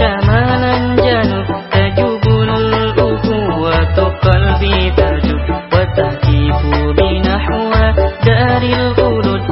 شمالا جنوب تجبل الأخوة قلبي ترجو وتهتف بنحو دار الخلود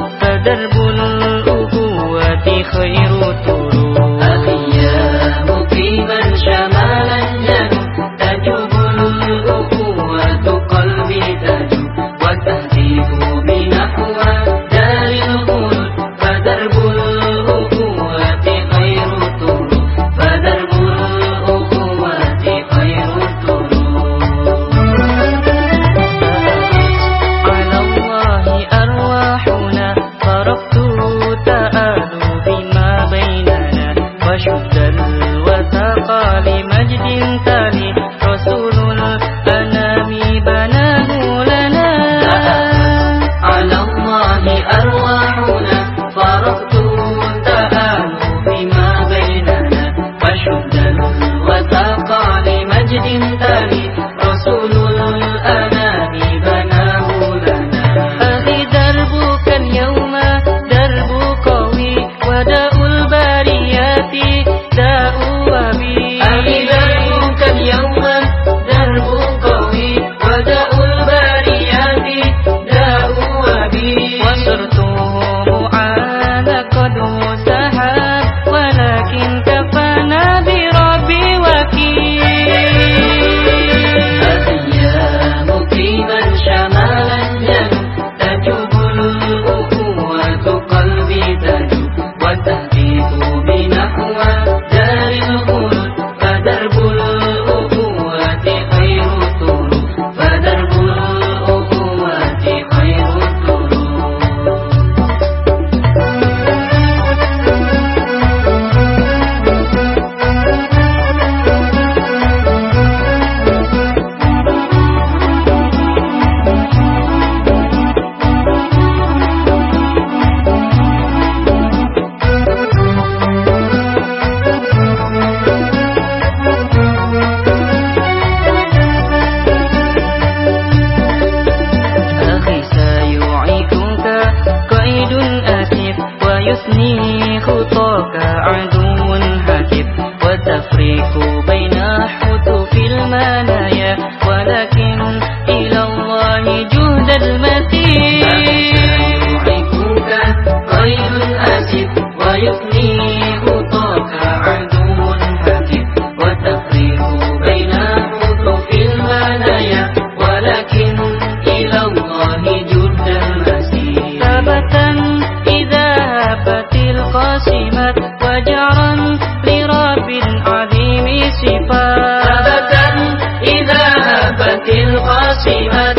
الوثق لمجد التصنيف طاق عدو هاتف والتفريق بين حروف المنايا ولكن إلى الله جد المسير. هبة إذا هبت القاسمة وجرا لرب عظيم صفات هبة إذا هبت القاسمة